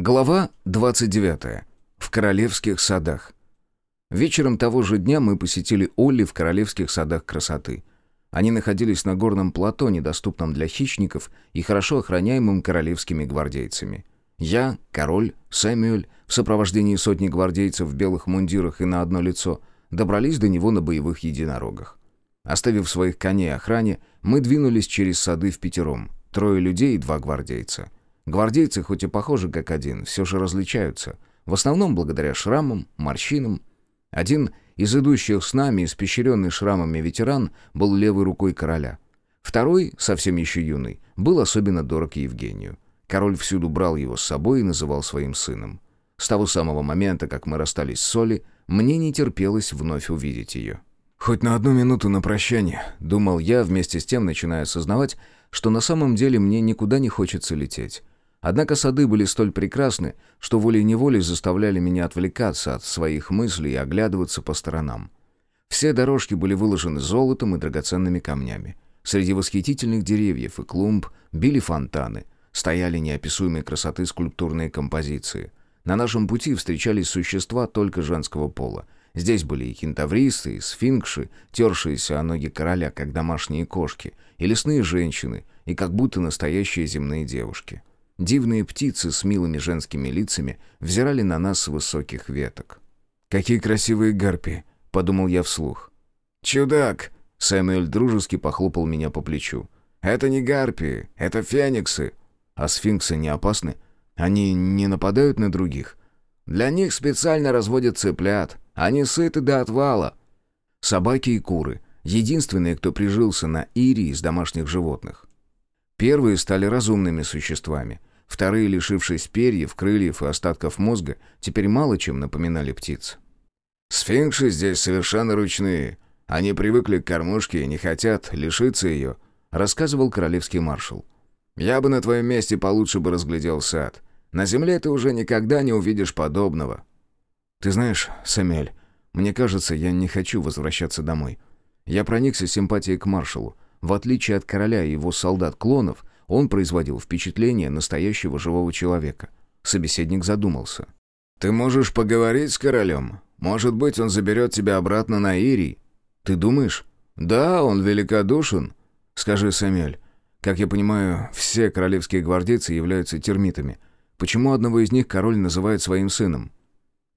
Глава 29. В королевских садах. Вечером того же дня мы посетили Олли в королевских садах красоты. Они находились на горном плато, недоступном для хищников и хорошо охраняемым королевскими гвардейцами. Я, король, Сэмюэль, в сопровождении сотни гвардейцев в белых мундирах и на одно лицо, добрались до него на боевых единорогах. Оставив своих коней охране, мы двинулись через сады в пятером. Трое людей и два гвардейца — Гвардейцы, хоть и похожи как один, все же различаются. В основном благодаря шрамам, морщинам. Один из идущих с нами, испещренный шрамами ветеран, был левой рукой короля. Второй, совсем еще юный, был особенно дорог Евгению. Король всюду брал его с собой и называл своим сыном. С того самого момента, как мы расстались с Соли, мне не терпелось вновь увидеть ее. «Хоть на одну минуту на прощание», — думал я, вместе с тем начиная осознавать, что на самом деле мне никуда не хочется лететь. Однако сады были столь прекрасны, что волей-неволей заставляли меня отвлекаться от своих мыслей и оглядываться по сторонам. Все дорожки были выложены золотом и драгоценными камнями. Среди восхитительных деревьев и клумб били фонтаны, стояли неописуемой красоты скульптурные композиции. На нашем пути встречались существа только женского пола. Здесь были и кентавристы, и сфинкши, тершиеся о ноги короля, как домашние кошки, и лесные женщины, и как будто настоящие земные девушки. Дивные птицы с милыми женскими лицами взирали на нас с высоких веток. «Какие красивые гарпии!» — подумал я вслух. «Чудак!» — Сэмюэль дружески похлопал меня по плечу. «Это не гарпии, это фениксы!» «А сфинксы не опасны? Они не нападают на других?» «Для них специально разводят цыплят. Они сыты до отвала». Собаки и куры — единственные, кто прижился на Ире из домашних животных. Первые стали разумными существами, Вторые, лишившись перьев, крыльев и остатков мозга, теперь мало чем напоминали птиц. «Сфинксы здесь совершенно ручные. Они привыкли к кормушке и не хотят лишиться ее», — рассказывал королевский маршал. «Я бы на твоем месте получше бы разглядел сад. На земле ты уже никогда не увидишь подобного». «Ты знаешь, Самель, мне кажется, я не хочу возвращаться домой. Я проникся симпатией к маршалу. В отличие от короля и его солдат-клонов, он производил впечатление настоящего живого человека. Собеседник задумался. «Ты можешь поговорить с королем? Может быть, он заберет тебя обратно на Ирий?» «Ты думаешь?» «Да, он великодушен». «Скажи, Самель, как я понимаю, все королевские гвардейцы являются термитами. Почему одного из них король называет своим сыном?»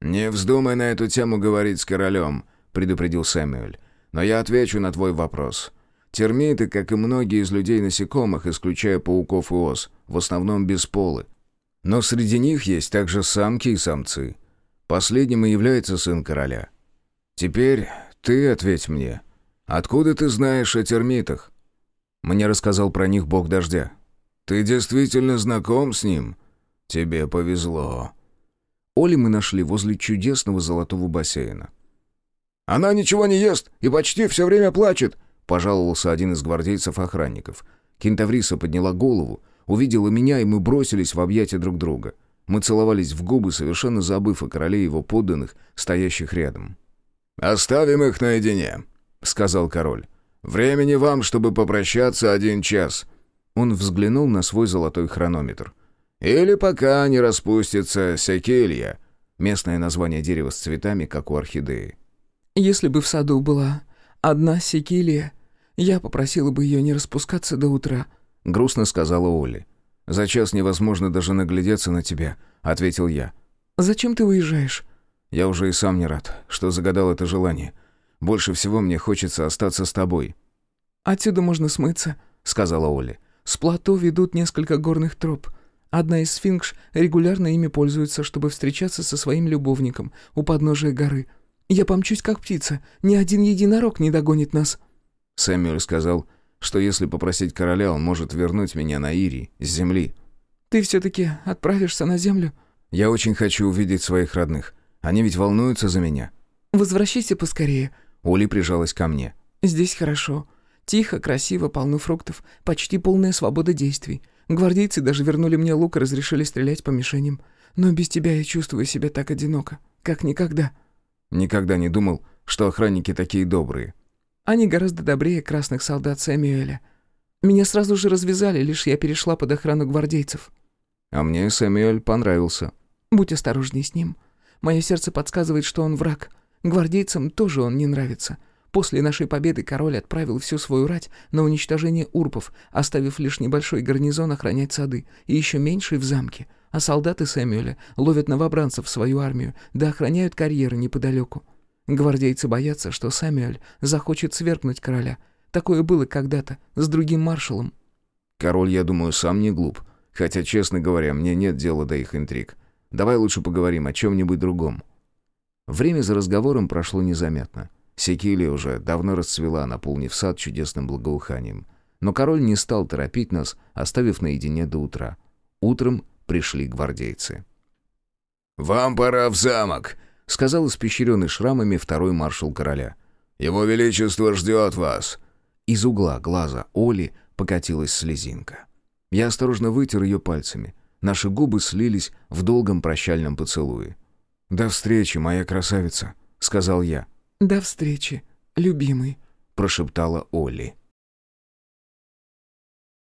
«Не вздумай на эту тему говорить с королем», — предупредил Сэмюэль. «Но я отвечу на твой вопрос. Термиты, как и многие из людей-насекомых, исключая пауков и ос, в основном бесполы. Но среди них есть также самки и самцы. Последним и является сын короля. Теперь ты ответь мне. Откуда ты знаешь о термитах? Мне рассказал про них бог дождя. Ты действительно знаком с ним? Тебе повезло. Оли мы нашли возле чудесного золотого бассейна. «Она ничего не ест и почти все время плачет», пожаловался один из гвардейцев-охранников. Кентавриса подняла голову, увидела меня, и мы бросились в объятия друг друга. Мы целовались в губы, совершенно забыв о короле и его подданных, стоящих рядом. «Оставим их наедине», — сказал король. «Времени вам, чтобы попрощаться, один час». Он взглянул на свой золотой хронометр. «Или пока не распустится секелья», местное название дерева с цветами, как у орхидеи. «Если бы в саду была одна секилия, я попросила бы ее не распускаться до утра», — грустно сказала Олли. «За час невозможно даже наглядеться на тебя», — ответил я. «Зачем ты уезжаешь?» «Я уже и сам не рад, что загадал это желание. Больше всего мне хочется остаться с тобой». «Отсюда можно смыться», — сказала Оля. «С плато ведут несколько горных троп. Одна из сфинкш регулярно ими пользуется, чтобы встречаться со своим любовником у подножия горы. Я помчусь, как птица. Ни один единорог не догонит нас». Сэмюэль сказал, что если попросить короля, он может вернуть меня на Ири, с земли. «Ты все-таки отправишься на землю?» «Я очень хочу увидеть своих родных. Они ведь волнуются за меня». «Возвращайся поскорее». Оли прижалась ко мне. «Здесь хорошо. Тихо, красиво, полно фруктов. Почти полная свобода действий. Гвардейцы даже вернули мне лук и разрешили стрелять по мишеням. Но без тебя я чувствую себя так одиноко, как никогда». Никогда не думал, что охранники такие добрые. Они гораздо добрее красных солдат Сэмюэля. Меня сразу же развязали, лишь я перешла под охрану гвардейцев». А мне Сэмюэль понравился. «Будь осторожней с ним. Мое сердце подсказывает, что он враг. Гвардейцам тоже он не нравится. После нашей победы король отправил всю свою рать на уничтожение урпов, оставив лишь небольшой гарнизон охранять сады, и еще меньший в замке. А солдаты Сэмюэля ловят новобранцев в свою армию, да охраняют карьеры неподалеку. Гвардейцы боятся, что Сэмюэль захочет свергнуть короля. Такое было когда-то с другим маршалом. Король, я думаю, сам не глуп. Хотя, честно говоря, мне нет дела до их интриг. Давай лучше поговорим о чем-нибудь другом». Время за разговором прошло незаметно. Секилия уже давно расцвела, наполнив сад чудесным благоуханием. Но король не стал торопить нас, оставив наедине до утра. Утром пришли гвардейцы. «Вам пора в замок», — сказал испещренный шрамами второй маршал короля. «Его Величество ждет вас». Из угла глаза Оли покатилась слезинка. Я осторожно вытер ее пальцами. Наши губы слились в долгом прощальном поцелуе. «До встречи, моя красавица», — сказал я. «До встречи, любимый», — прошептала Олли.